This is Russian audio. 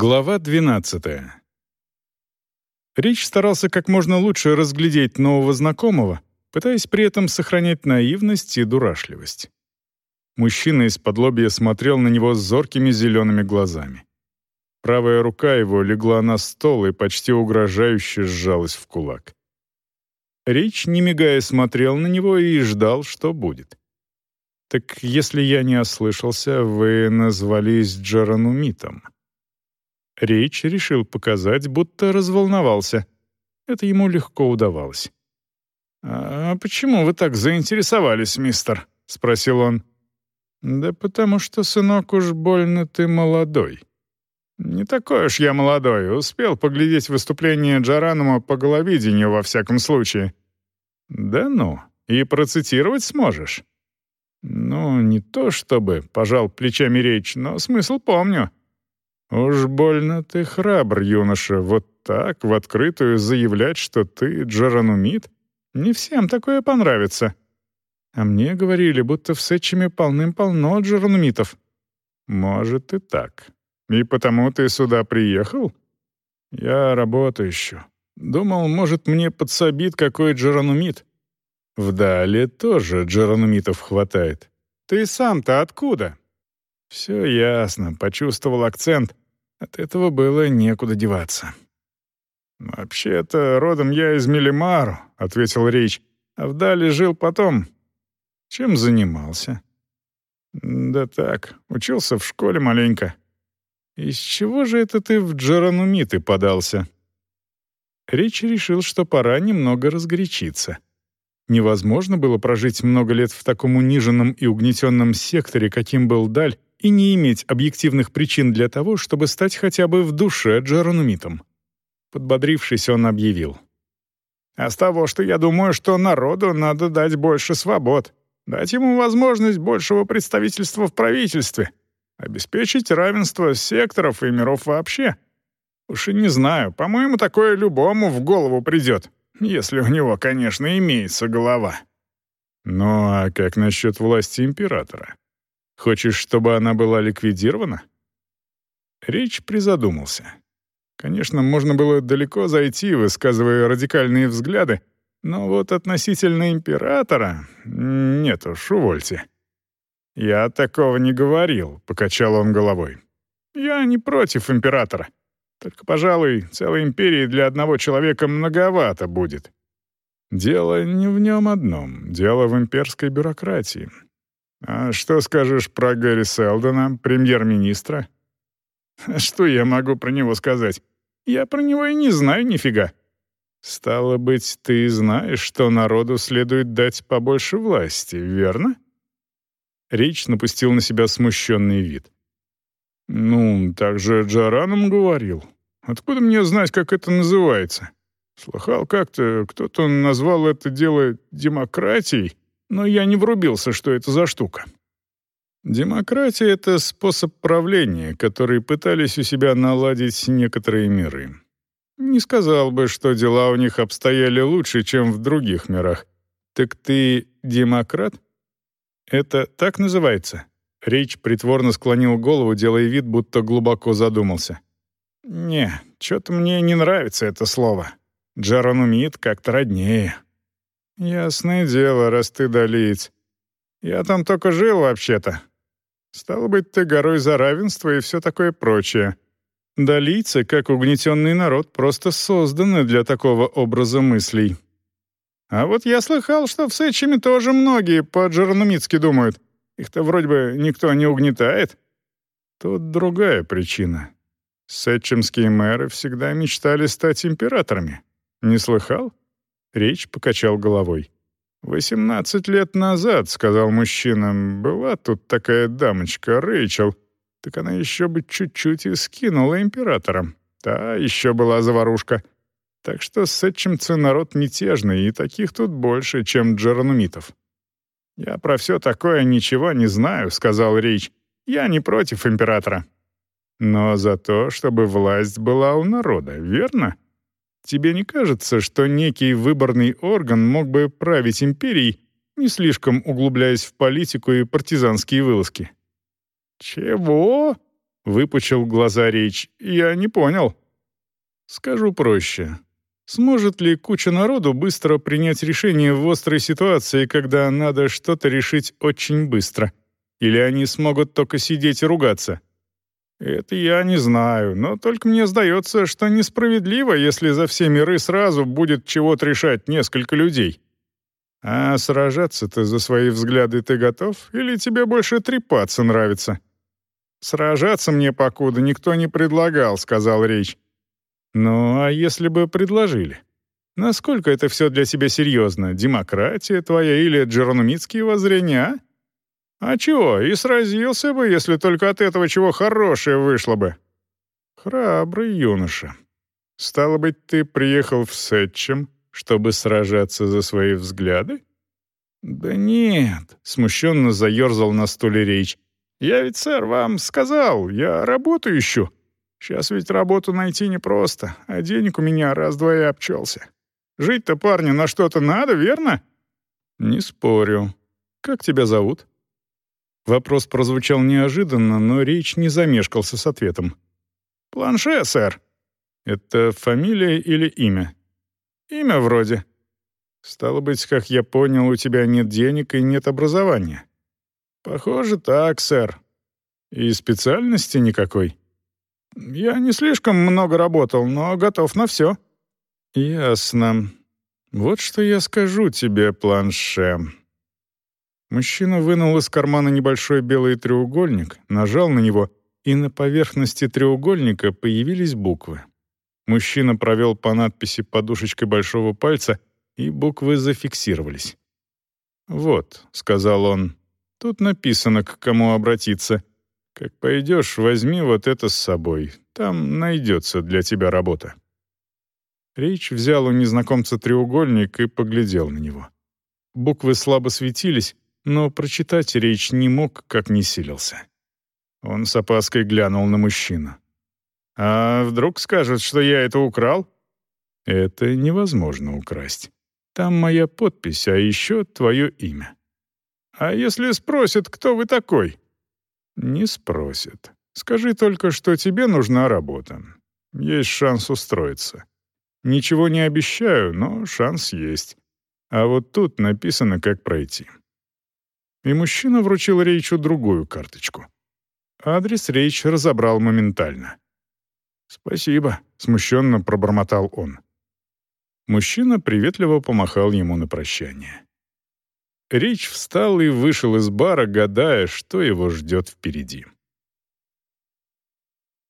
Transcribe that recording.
Глава 12. Рич старался как можно лучше разглядеть нового знакомого, пытаясь при этом сохранять наивность и дурашливость. Мужчина из-под лобья смотрел на него зоркими зелеными глазами. Правая рука его легла на стол и почти угрожающе сжалась в кулак. Рич, не мигая, смотрел на него и ждал, что будет. «Так если я не ослышался, вы назвались Джаранумитом». Рич решил показать, будто разволновался. Это ему легко удавалось. «А почему вы так заинтересовались, мистер?» — спросил он. «Да потому что, сынок, уж больно ты молодой». «Не такой уж я молодой. Успел поглядеть выступление Джаранума по головидению во всяком случае». «Да ну, и процитировать сможешь?» «Ну, не то чтобы», — пожал плечами речь, но смысл помню. «Уж больно ты храбр, юноша, вот так, в открытую заявлять, что ты Джаранумит? Не всем такое понравится». А мне говорили, будто в Сетчеме полным-полно джаранумитов. «Может и так. И потому ты сюда приехал?» «Я работаю еще. Думал, может, мне подсобит какой джаранумит». «В Дале тоже джаранумитов хватает. Ты сам-то откуда?» «Все ясно», — почувствовал акцент. От этого было некуда деваться. «Вообще-то родом я из Мелимару», — ответил Рич, «а вдали жил потом. Чем занимался?» «Да так, учился в школе маленько». «Из чего же это ты в Джаранумиты подался?» Рич решил, что пора немного разгорячиться. Невозможно было прожить много лет в таком униженном и угнетенном секторе, каким был Даль, и не иметь объективных причин для того, чтобы стать хотя бы в душе джаранумитом. Подбодрившись, он объявил. «А с того, что я думаю, что народу надо дать больше свобод, дать ему возможность большего представительства в правительстве, обеспечить равенство секторов и миров вообще. Уж и не знаю, по-моему, такое любому в голову придет, если у него, конечно, имеется голова». «Ну а как насчет власти императора?» Хочешь, чтобы она была ликвидирована?» Рич призадумался. Конечно, можно было далеко зайти, высказывая радикальные взгляды, но вот относительно императора... Нет уж, увольте. «Я такого не говорил», — покачал он головой. «Я не против императора. Только, пожалуй, целой империи для одного человека многовато будет. Дело не в нем одном, дело в имперской бюрократии. «А что скажешь про Гэри Селдона, премьер-министра?» «Что я могу про него сказать? Я про него и не знаю нифига». «Стало быть, ты знаешь, что народу следует дать побольше власти, верно?» Рич напустил на себя смущенный вид. «Ну, так же Джараном говорил. Откуда мне знать, как это называется? Слыхал как-то, кто-то назвал это дело демократией, но я не врубился, что это за штука. Демократия — это способ правления, который пытались у себя наладить некоторые миры. Не сказал бы, что дела у них обстояли лучше, чем в других мирах. Так ты демократ? Это так называется? Рич притворно склонил голову, делая вид, будто глубоко задумался. «Не, что-то мне не нравится это слово. Джаранумит как-то роднее». «Ясное дело, раз ты долиец. Я там только жил вообще-то. Стало быть, ты горой за равенство и все такое прочее. Долийцы, как угнетенный народ, просто созданы для такого образа мыслей. А вот я слыхал, что в Сечиме тоже многие по-джернумитски думают. Их-то вроде бы никто не угнетает. Тут другая причина. Сетчемские мэры всегда мечтали стать императорами. Не слыхал? Речь покачал головой. «Восемнадцать лет назад, — сказал мужчина, — была тут такая дамочка, Рэйчел. Так она еще бы чуть-чуть и скинула императором. Та еще была заварушка. Так что сетчемцы народ мятежный, и таких тут больше, чем джаранумитов». «Я про все такое ничего не знаю», — сказал Рич. «Я не против императора». «Но за то, чтобы власть была у народа, верно?» Тебе не кажется, что некий выборный орган мог бы править империей, не слишком углубляясь в политику и партизанские вылазки? Чего? — выпучил глаза Рич. «Я не понял». «Скажу проще. Сможет ли куча народу быстро принять решение в острой ситуации, когда надо что-то решить очень быстро? Или они смогут только сидеть и ругаться?» «Это я не знаю, но только мне сдается, что несправедливо, если за все миры сразу будет чего-то решать несколько людей». «А сражаться-то за свои взгляды ты готов? Или тебе больше трепаться нравится?» «Сражаться мне, покуда никто не предлагал», — сказал Речь. «Ну, а если бы предложили? Насколько это все для тебя серьезно? Демократия твоя или джерономитские воззрения, а? А чего, и сразился бы, если только от этого чего хорошее вышло бы». «Храбрый юноша. Стало быть, ты приехал в Сетчем, чтобы сражаться за свои взгляды?» «Да нет», — смущенно заерзал на стуле речь. «Я ведь, сэр, вам сказал, я работу ищу. Сейчас ведь работу найти непросто, а денег у меня раз-два и обчелся. Жить-то парню на что-то надо, верно?» «Не спорю. Как тебя зовут?» Вопрос прозвучал неожиданно, но речь не замешкался с ответом. «Планше, сэр». «Это фамилия или имя?» Имя вроде. Стало быть, как я понял, у тебя нет денег и нет образования. Похоже, так, сэр. И специальности никакой. Я не слишком много работал, но готов на все. Ясно. Вот что я скажу тебе, планше. Мужчина вынул из кармана небольшой белый треугольник, нажал на него, и на поверхности треугольника появились буквы. Мужчина провел по надписи подушечкой большого пальца, и буквы зафиксировались. «Вот», — сказал он, — «тут написано, к кому обратиться. Как пойдешь, возьми вот это с собой. Там найдется для тебя работа». Рейч взял у незнакомца треугольник и поглядел на него. Буквы слабо светились, но прочитать Рейч не мог, как не силился. Он с опаской глянул на мужчину. А вдруг скажут, что я это украл? Это невозможно украсть. Там моя подпись, а еще твое имя. А если спросят, кто вы такой? Не спросят. Скажи только, что тебе нужна работа. Есть шанс устроиться. Ничего не обещаю, но шанс есть. А вот тут написано, как пройти. И мужчина вручил Рейчу другую карточку. Адрес Рейч разобрал моментально. «Спасибо», — смущенно пробормотал он. Мужчина приветливо помахал ему на прощание. Рич встал и вышел из бара, гадая, что его ждет впереди.